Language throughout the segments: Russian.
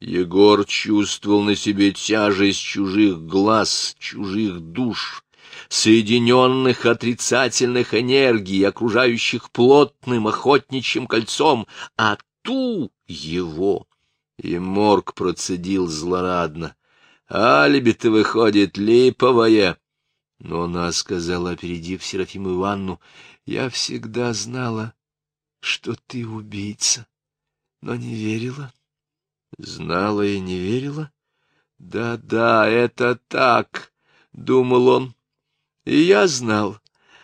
Егор чувствовал на себе тяжесть чужих глаз, чужих душ, соединенных отрицательных энергий, окружающих плотным охотничьим кольцом, а ту его. И морг процедил злорадно. Алиби-то выходит липовое. Но она сказала, опередив Серафиму Ивановну, я всегда знала, что ты убийца, но не верила. Знала и не верила? Да-да, это так, — думал он. И я знал,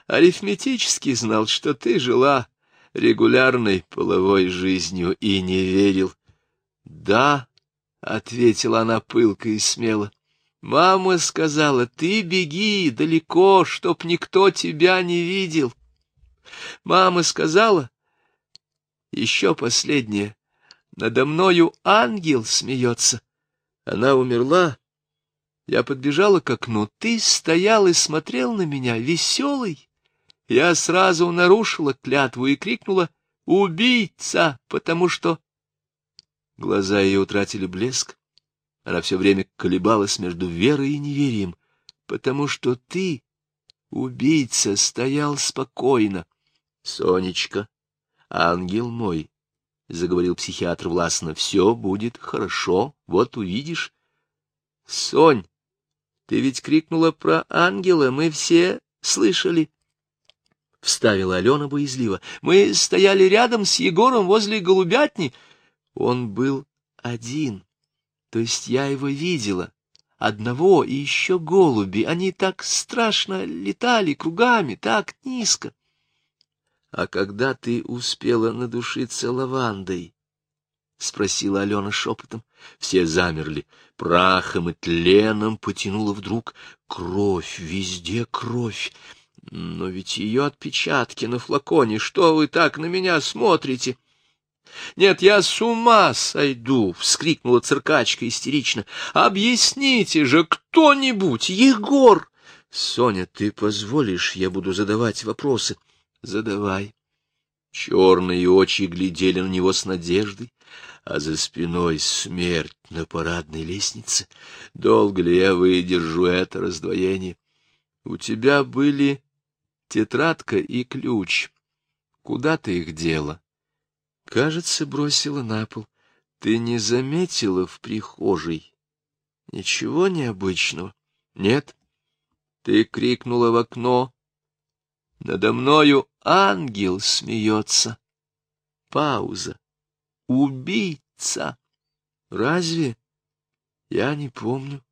арифметически знал, что ты жила регулярной половой жизнью и не верил. Да, — ответила она пылко и смело. Мама сказала, ты беги далеко, чтоб никто тебя не видел. Мама сказала, еще последнее, надо мною ангел смеется. Она умерла. Я подбежала к окну. Ты стоял и смотрел на меня, веселый. Я сразу нарушила клятву и крикнула «Убийца!», потому что... Глаза ее утратили блеск. Она все время колебалась между верой и неверием, потому что ты, убийца, стоял спокойно. Сонечка, ангел мой, — заговорил психиатр властно, — все будет хорошо, вот увидишь. — Сонь, ты ведь крикнула про ангела, мы все слышали. — вставила Алена боязливо. — Мы стояли рядом с Егором возле голубятни. Он был один, то есть я его видела. Одного и еще голуби, они так страшно летали кругами, так низко. А когда ты успела надушиться лавандой? — спросила Алена шепотом. Все замерли. Прахом и тленом потянула вдруг. Кровь, везде кровь. Но ведь ее отпечатки на флаконе. Что вы так на меня смотрите? — Нет, я с ума сойду! — вскрикнула циркачка истерично. — Объясните же кто-нибудь! Егор! — Соня, ты позволишь, я буду задавать вопросы? Задавай. Черные очи глядели на него с надеждой, а за спиной смерть на парадной лестнице. Долго ли я выдержу это раздвоение? У тебя были тетрадка и ключ. Куда ты их дела? Кажется, бросила на пол. Ты не заметила в прихожей? Ничего необычного? Нет. Ты крикнула в окно, надо мною ангел смеется. Пауза. Убийца. Разве? Я не помню.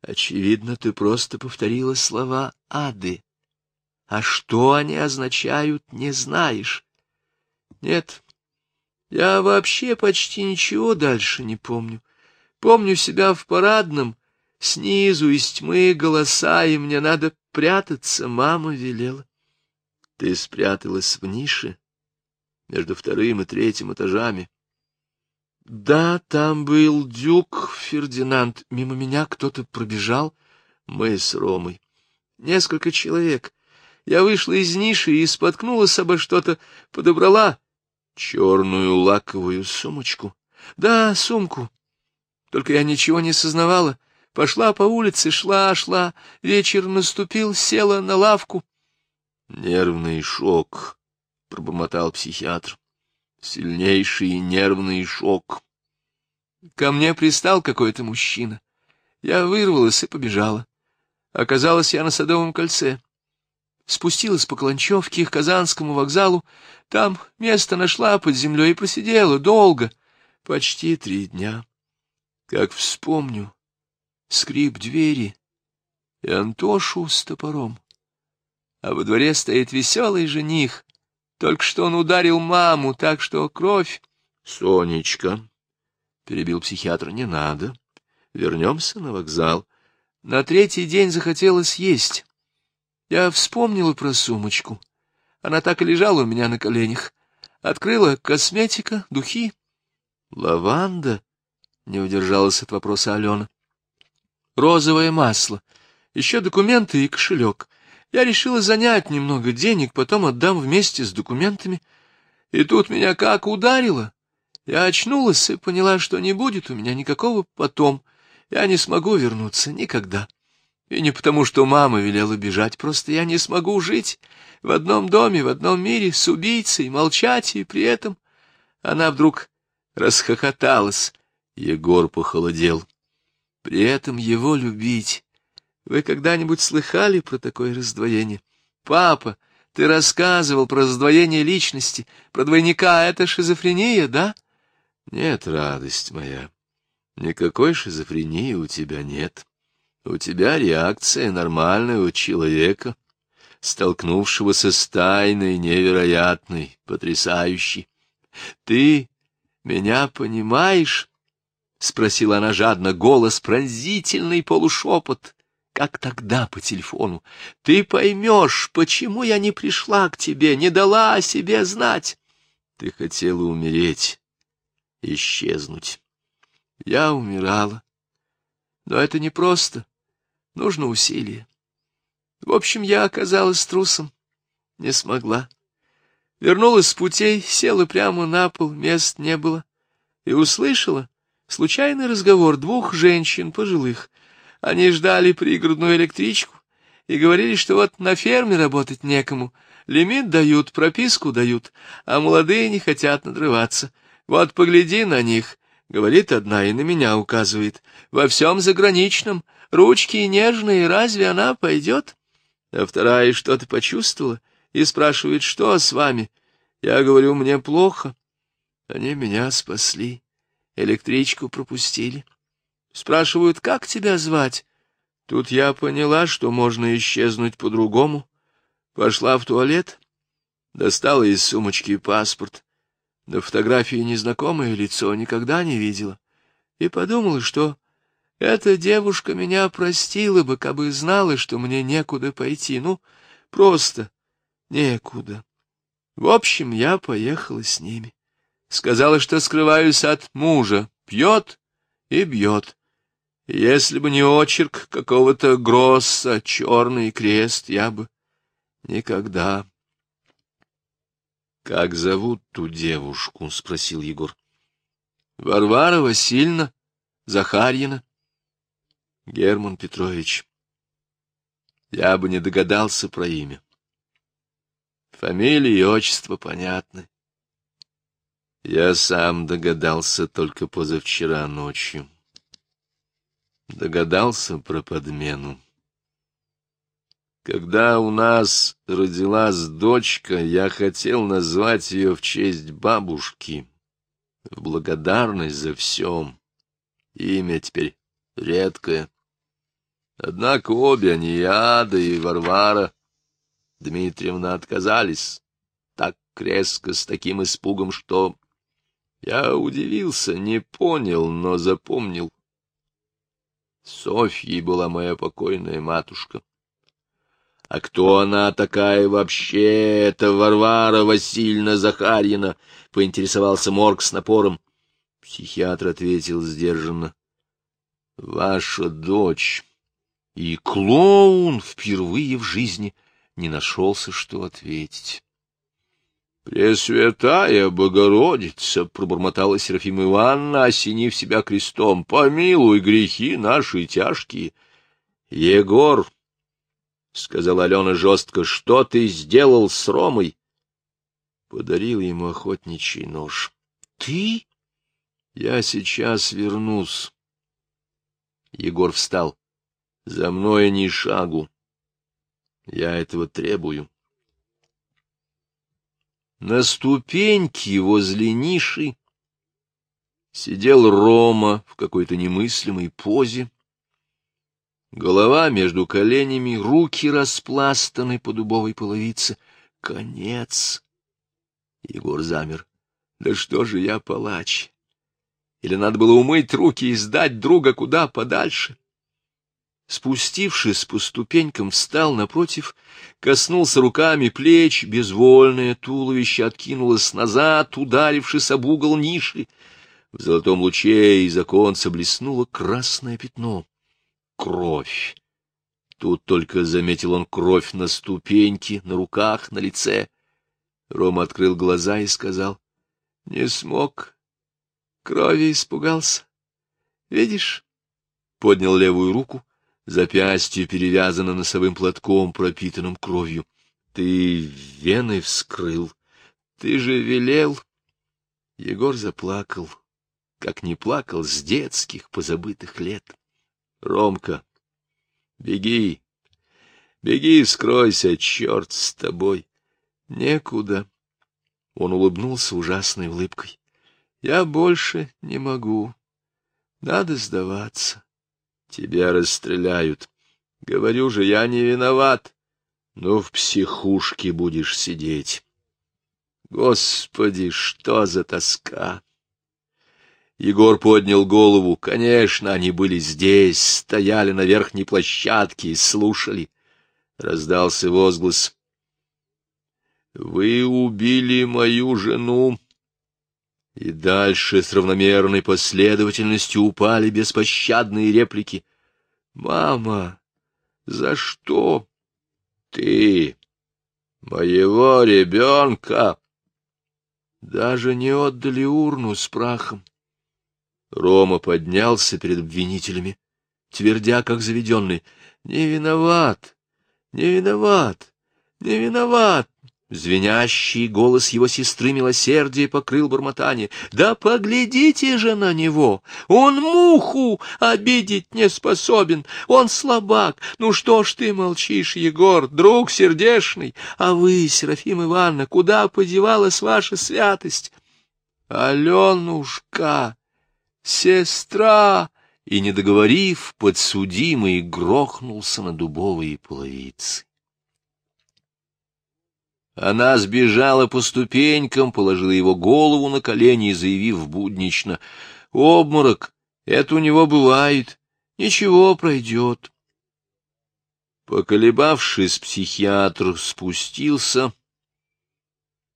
Очевидно, ты просто повторила слова ады. А что они означают, не знаешь. Нет, я вообще почти ничего дальше не помню. Помню себя в парадном, снизу из тьмы голоса, и мне надо прятаться, мама велела. Ты спряталась в нише между вторым и третьим этажами. Да, там был дюк Фердинанд. Мимо меня кто-то пробежал. Мы с Ромой. Несколько человек. Я вышла из ниши и споткнулась обо что-то, подобрала черную лаковую сумочку. Да, сумку. Только я ничего не сознавала. Пошла по улице, шла, шла. Вечер наступил, села на лавку. Нервный шок, — пробормотал психиатр. Сильнейший нервный шок. Ко мне пристал какой-то мужчина. Я вырвалась и побежала. Оказалась я на Садовом кольце. Спустилась по Клончевке к Казанскому вокзалу. Там место нашла под землей и посидела долго, почти три дня. Как вспомню скрип двери и Антошу с топором а во дворе стоит веселый жених. Только что он ударил маму, так что кровь... — Сонечка, — перебил психиатр, — не надо. Вернемся на вокзал. На третий день захотелось есть. Я вспомнила про сумочку. Она так и лежала у меня на коленях. Открыла косметика, духи. Лаванда, — не удержалась от вопроса Алена. Розовое масло, еще документы и кошелек. Я решила занять немного денег, потом отдам вместе с документами. И тут меня как ударило. Я очнулась и поняла, что не будет у меня никакого потом. Я не смогу вернуться никогда. И не потому, что мама велела бежать, просто я не смогу жить в одном доме, в одном мире с убийцей, молчать, и при этом она вдруг расхохоталась. Егор похолодел. При этом его любить. Вы когда-нибудь слыхали про такое раздвоение? Папа, ты рассказывал про раздвоение личности, про двойника. Это шизофрения, да? Нет, радость моя, никакой шизофрении у тебя нет. У тебя реакция нормальная у человека, столкнувшегося с тайной, невероятной, потрясающей. Ты меня понимаешь? — спросила она жадно, голос пронзительный полушепот, как тогда по телефону. — Ты поймешь, почему я не пришла к тебе, не дала о себе знать. Ты хотела умереть, исчезнуть. Я умирала. Но это не просто. Нужно усилие. В общем, я оказалась трусом. Не смогла. Вернулась с путей, села прямо на пол, мест не было. И услышала случайный разговор двух женщин пожилых. Они ждали пригородную электричку и говорили, что вот на ферме работать некому. Лимит дают, прописку дают, а молодые не хотят надрываться. Вот погляди на них, — говорит одна и на меня указывает. Во всем заграничном, ручки нежные, разве она пойдет? А вторая что-то почувствовала и спрашивает, что с вами? Я говорю, мне плохо. Они меня спасли, электричку пропустили. Спрашивают, как тебя звать? Тут я поняла, что можно исчезнуть по-другому. Пошла в туалет, достала из сумочки паспорт. На фотографии незнакомое лицо никогда не видела. И подумала, что эта девушка меня простила бы, кабы знала, что мне некуда пойти. Ну, просто некуда. В общем, я поехала с ними. Сказала, что скрываюсь от мужа. Пьет и бьет. Если бы не очерк какого-то Гросса, черный крест, я бы никогда как зовут ту девушку? — спросил Егор. — Варвара Васильевна Захарьина. — Герман Петрович. Я бы не догадался про имя. Фамилия и отчество понятны. Я сам догадался только позавчера ночью. Догадался про подмену. Когда у нас родилась дочка, я хотел назвать ее в честь бабушки, в благодарность за все. Имя теперь редкое. Однако обе они, Ада и Варвара Дмитриевна, отказались так резко, с таким испугом, что я удивился, не понял, но запомнил. Софьей была моя покойная матушка. А кто она такая вообще, это Варвара Васильевна Захарьина? — поинтересовался Морг с напором. Психиатр ответил сдержанно. — Ваша дочь. И клоун впервые в жизни не нашелся, что ответить. — Пресвятая Богородица, — пробормотала Серафима Ивановна, осенив себя крестом, — помилуй грехи наши тяжкие. — Егор! — сказала Алена жестко, — что ты сделал с Ромой? Подарил ему охотничий нож. — Ты? — Я сейчас вернусь. Егор встал. — За мной ни шагу. Я этого требую. На ступеньке возле ниши сидел Рома в какой-то немыслимой позе, Голова между коленями, руки распластаны по дубовой половице. Конец. Егор замер. Да что же я палач? Или надо было умыть руки и сдать друга куда подальше? Спустившись по ступенькам, встал напротив, коснулся руками плеч, безвольное туловище откинулось назад, ударившись об угол ниши. В золотом луче из оконца блеснуло красное пятно кровь. Тут только заметил он кровь на ступеньке, на руках, на лице. Рома открыл глаза и сказал, — Не смог Крови испугался. Видишь? Поднял левую руку, запястье перевязано носовым платком, пропитанным кровью. Ты вены вскрыл. Ты же велел. Егор заплакал, как не плакал с детских позабытых лет. Ромка, беги, беги, скройся, черт с тобой. Некуда. Он улыбнулся ужасной улыбкой. Я больше не могу. Надо сдаваться. Тебя расстреляют. Говорю же, я не виноват. Но в психушке будешь сидеть. Господи, что за тоска! Егор поднял голову. Конечно, они были здесь, стояли на верхней площадке и слушали. Раздался возглас. — Вы убили мою жену. И дальше с равномерной последовательностью упали беспощадные реплики. «Мама, за что?» «Ты, моего ребенка!» Даже не отдали урну с прахом. Рома поднялся перед обвинителями, твердя, как заведенный, «Не виноват, не виноват, не виноват, Звенящий голос его сестры милосердия покрыл бормотание. «Да поглядите же на него! Он муху обидеть не способен! Он слабак! Ну что ж ты молчишь, Егор, друг сердешный? А вы, Серафим Ивановна, куда подевалась ваша святость?» «Аленушка! Сестра!» И, не договорив, подсудимый грохнулся на дубовые половицы. Она сбежала по ступенькам, положила его голову на колени, заявив буднично. «Обморок! Это у него бывает. Ничего, пройдет». Поколебавшись, психиатр спустился,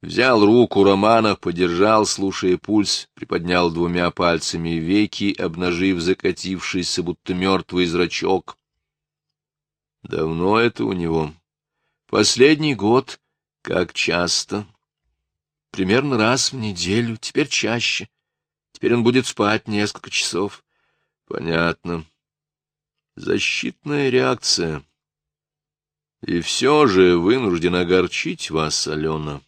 взял руку Романа, подержал, слушая пульс, приподнял двумя пальцами веки, обнажив закатившийся, будто мертвый зрачок. Давно это у него? Последний год — как часто? Примерно раз в неделю, теперь чаще. Теперь он будет спать несколько часов. Понятно. Защитная реакция. И все же вынужден огорчить вас, Алена.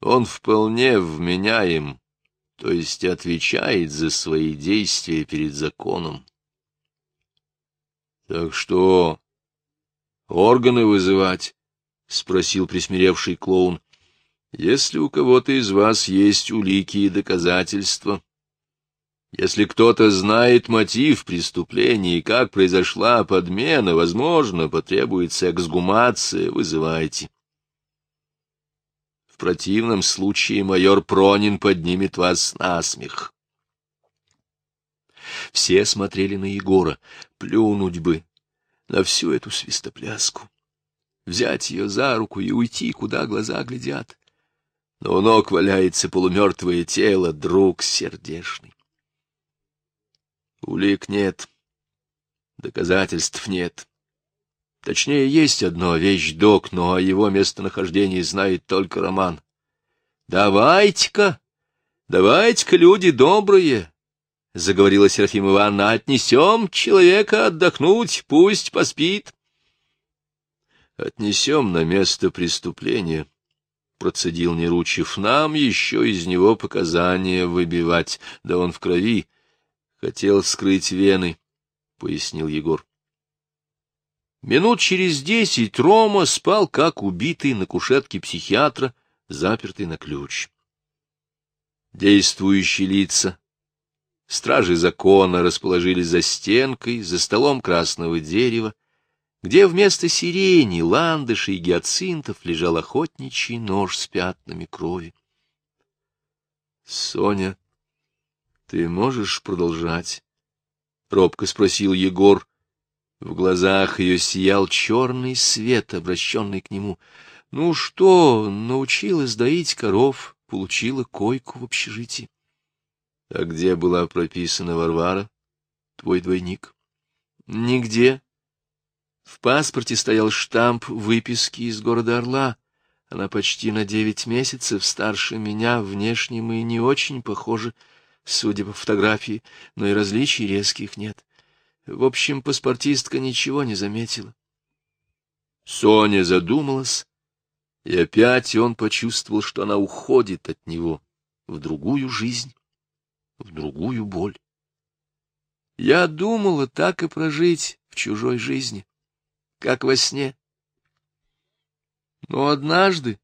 Он вполне вменяем, то есть отвечает за свои действия перед законом. Так что органы вызывать? — спросил присмиревший клоун. — Если у кого-то из вас есть улики и доказательства, если кто-то знает мотив преступления и как произошла подмена, возможно, потребуется эксгумация, вызывайте. В противном случае майор Пронин поднимет вас на смех. Все смотрели на Егора, плюнуть бы на всю эту свистопляску взять ее за руку и уйти, куда глаза глядят. Но у ног валяется полумертвое тело, друг сердешный. Улик нет, доказательств нет. Точнее, есть одно вещь-док, но о его местонахождении знает только Роман. «Давайте-ка, давайте-ка, люди добрые!» — заговорила Серафима Ивановна, — отнесем человека отдохнуть, пусть поспит. Отнесем на место преступления, — процедил Неручев. Нам еще из него показания выбивать, да он в крови. Хотел скрыть вены, — пояснил Егор. Минут через десять Рома спал, как убитый на кушетке психиатра, запертый на ключ. Действующие лица, стражи закона расположились за стенкой, за столом красного дерева, где вместо сирени, ландышей и гиацинтов лежал охотничий нож с пятнами крови. — Соня, ты можешь продолжать? — робко спросил Егор. В глазах ее сиял черный свет, обращенный к нему. — Ну что, научилась доить коров, получила койку в общежитии. — А где была прописана Варвара, твой двойник? — Нигде, в паспорте стоял штамп выписки из города Орла. Она почти на девять месяцев старше меня, внешне мы не очень похожи. судя по фотографии, но и различий резких нет. В общем, паспортистка ничего не заметила. Соня задумалась, и опять он почувствовал, что она уходит от него в другую жизнь, в другую боль. Я думала так и прожить в чужой жизни, как во сне. Но однажды,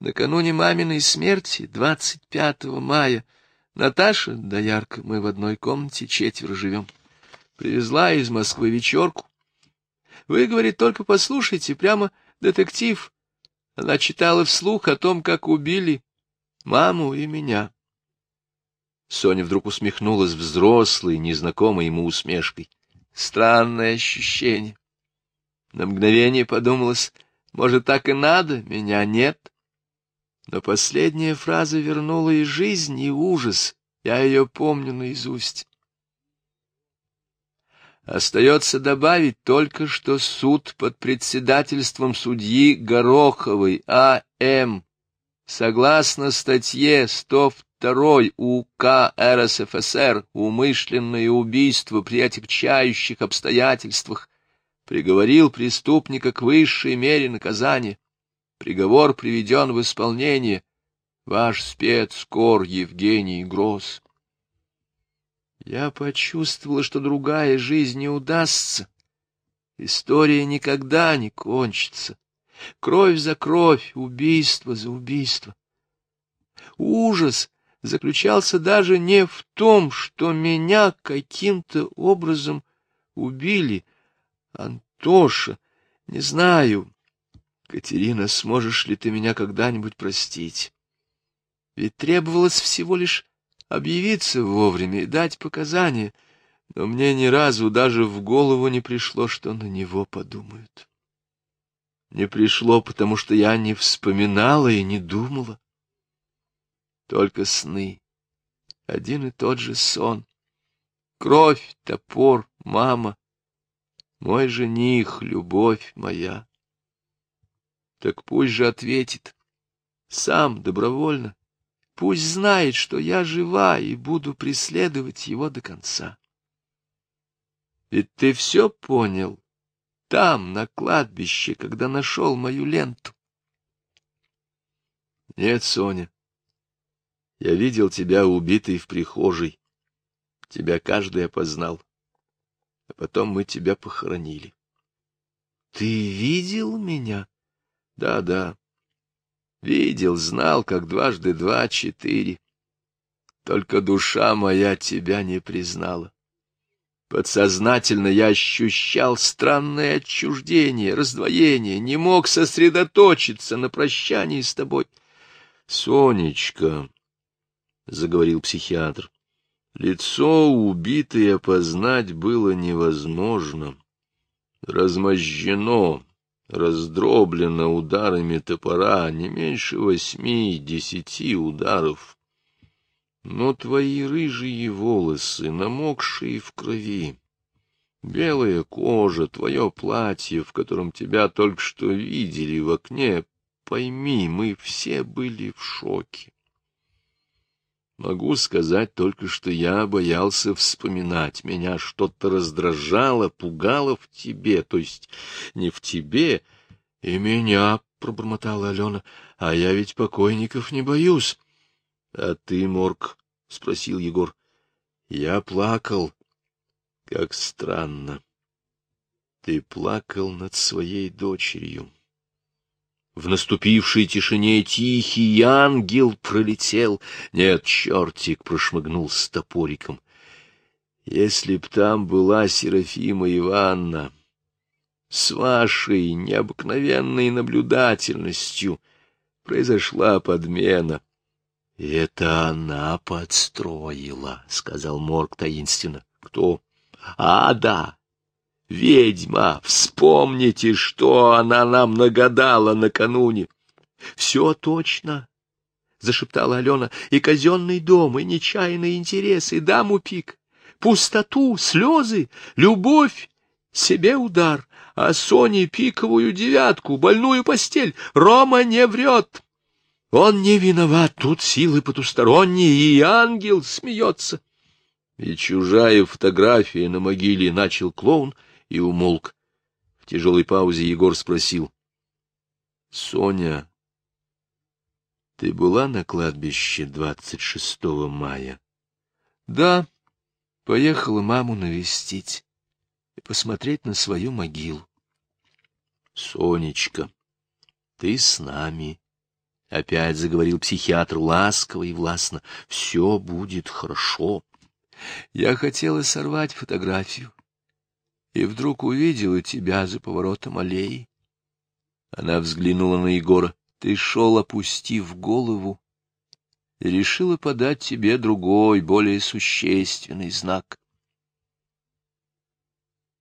накануне маминой смерти, 25 мая, Наташа, да ярко, мы в одной комнате четверо живем, привезла из Москвы вечерку. Вы, говорит, только послушайте, прямо детектив. Она читала вслух о том, как убили маму и меня. Соня вдруг усмехнулась взрослой, незнакомой ему усмешкой. Странное ощущение. На мгновение подумалось, может, так и надо, меня нет. Но последняя фраза вернула и жизнь, и ужас. Я ее помню наизусть. Остается добавить только, что суд под председательством судьи Гороховой А.М. согласно статье 102 УК РСФСР «Умышленное убийство при отягчающих обстоятельствах» приговорил преступника к высшей мере наказания. Приговор приведен в исполнение. Ваш спецкор Евгений Гросс. Я почувствовала, что другая жизнь не удастся. История никогда не кончится. Кровь за кровь, убийство за убийство. Ужас заключался даже не в том, что меня каким-то образом убили. Антоша, не знаю. Катерина, сможешь ли ты меня когда-нибудь простить? Ведь требовалось всего лишь объявиться вовремя и дать показания, но мне ни разу даже в голову не пришло, что на него подумают. Не пришло, потому что я не вспоминала и не думала. Только сны. Один и тот же сон. Кровь, топор, мама. Мой жених, любовь моя. Так пусть же ответит. Сам, добровольно. Пусть знает, что я жива и буду преследовать его до конца. Ведь ты все понял там, на кладбище, когда нашел мою ленту. Нет, Соня, я видел тебя убитой в прихожей. Тебя каждый опознал. Потом мы тебя похоронили. Ты видел меня? Да, да. Видел, знал, как дважды два — четыре. Только душа моя тебя не признала. Подсознательно я ощущал странное отчуждение, раздвоение, не мог сосредоточиться на прощании с тобой. — Сонечка, — заговорил психиатр, — лицо убитое опознать было невозможно. Размозжено, раздроблена ударами топора не меньше восьми-десяти ударов. Но твои рыжие волосы, намокшие в крови, белая кожа, твое платье, в котором тебя только что видели в окне, пойми, мы все были в шоке. Могу сказать только, что я боялся вспоминать. Меня что-то раздражало, пугало в тебе, то есть не в тебе. И меня, — пробормотала Алена, — а я ведь покойников не боюсь. — А ты, Морг? — спросил Егор. — Я плакал. Как странно. Ты плакал над своей дочерью. В наступившей тишине тихий ангел пролетел. Нет, чертик прошмыгнул с топориком. Если б там была Серафима Ивановна, с вашей необыкновенной наблюдательностью произошла подмена. — Это она подстроила, — сказал Морг таинственно. — Кто? — А, да, Ведьма, вспомните, что она нам нагадала накануне. — Все точно, — зашептала Алена, — и казенный дом, и нечаянные интересы, и даму пик, пустоту, слезы, любовь, себе удар, а Соне пиковую девятку, больную постель. Рома не врет. Он не виноват, тут силы потусторонние, и ангел смеется. И чужая фотография на могиле начал клоун и умолк. В тяжелой паузе Егор спросил. — Соня, ты была на кладбище 26 мая? — Да, поехала маму навестить и посмотреть на свою могилу. — Сонечка, ты с нами. Опять заговорил психиатр ласково и властно. Все будет хорошо. Я хотела сорвать фотографию, и вдруг увидела тебя за поворотом аллеи. Она взглянула на Егора. Ты шел, опустив голову, и решила подать тебе другой, более существенный знак.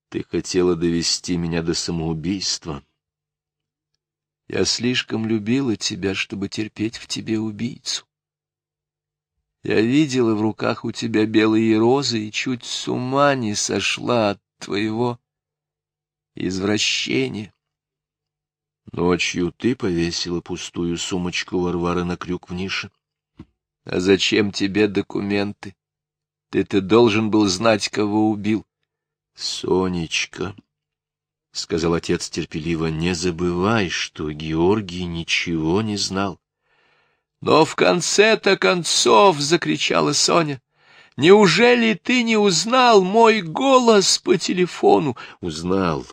Ты хотела довести меня до самоубийства. Я слишком любила тебя, чтобы терпеть в тебе убийцу. Я видела в руках у тебя белые розы и чуть с ума не сошла от твоего извращения. Ночью ты повесила пустую сумочку Варвары на крюк в нише. А зачем тебе документы? Ты-то должен был знать, кого убил. Сонечка, — сказал отец терпеливо, — не забывай, что Георгий ничего не знал. — Но в конце-то концов, — закричала Соня, — неужели ты не узнал мой голос по телефону? — Узнал.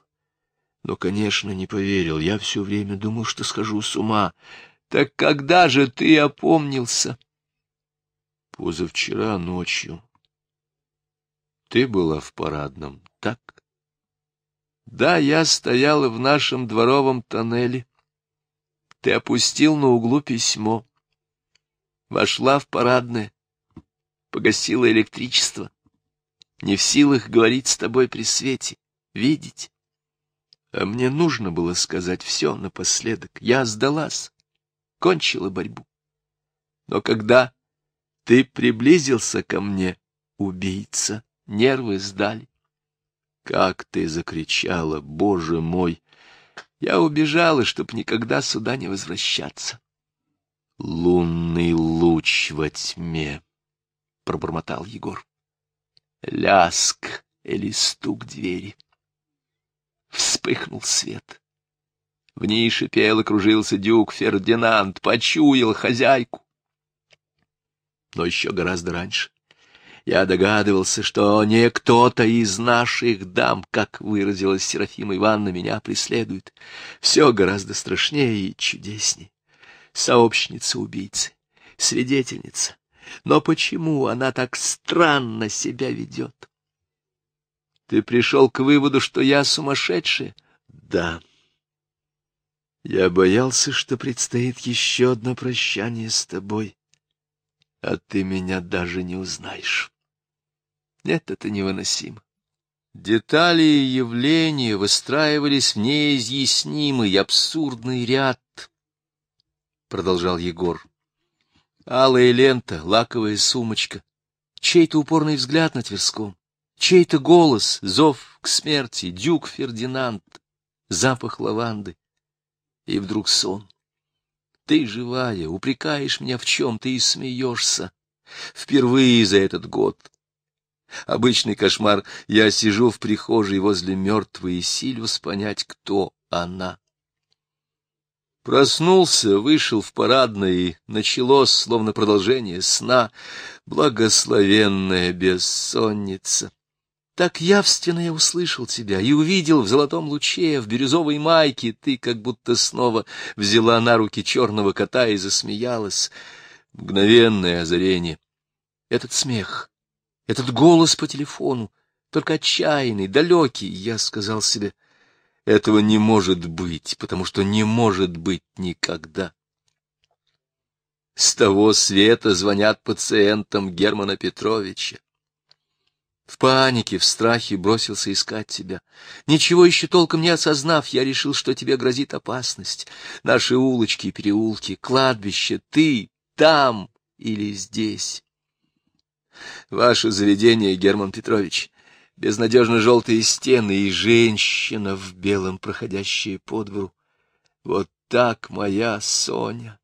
Но, конечно, не поверил. Я все время думал, что схожу с ума. Так когда же ты опомнился? — Позавчера ночью. Ты была в парадном, так? Да, я стояла в нашем дворовом тоннеле. Ты опустил на углу письмо. Вошла в парадное, погасила электричество. Не в силах говорить с тобой при свете, видеть. А мне нужно было сказать все напоследок. Я сдалась, кончила борьбу. Но когда ты приблизился ко мне, убийца, нервы сдали. Как ты закричала, боже мой! Я убежала, чтоб никогда сюда не возвращаться. Лунный луч во тьме, — пробормотал Егор. Ляск или стук двери. Вспыхнул свет. В ней шипел и кружился дюк Фердинанд, почуял хозяйку. Но еще гораздо раньше я догадывался, что не кто-то из наших дам, как выразилась Серафима Ивановна, меня преследует. Все гораздо страшнее и чудеснее. Сообщница убийцы, свидетельница. Но почему она так странно себя ведет? Ты пришел к выводу, что я сумасшедшая? Да. Я боялся, что предстоит еще одно прощание с тобой, а ты меня даже не узнаешь. Нет, это невыносимо. Детали и явления выстраивались в неизъяснимый абсурдный ряд, — продолжал Егор. Алая лента, лаковая сумочка, чей-то упорный взгляд на Тверском, чей-то голос, зов к смерти, дюк Фердинанд, запах лаванды. И вдруг сон. Ты живая, упрекаешь меня в чем, ты и смеешься. Впервые за этот год Обычный кошмар. Я сижу в прихожей возле мертвой и силюсь понять, кто она. Проснулся, вышел в парадное, и началось, словно продолжение сна, благословенная бессонница. Так явственно я услышал тебя и увидел в золотом луче, в бирюзовой майке, ты как будто снова взяла на руки черного кота и засмеялась. Мгновенное озарение. Этот смех, этот голос по телефону, только отчаянный, далекий, я сказал себе, этого не может быть, потому что не может быть никогда. С того света звонят пациентам Германа Петровича. В панике, в страхе бросился искать тебя. Ничего еще толком не осознав, я решил, что тебе грозит опасность. Наши улочки переулки, кладбище, ты там или здесь. Ваше заведение, Герман Петрович, безнадежно желтые стены и женщина в белом, проходящая по двору. Вот так моя Соня.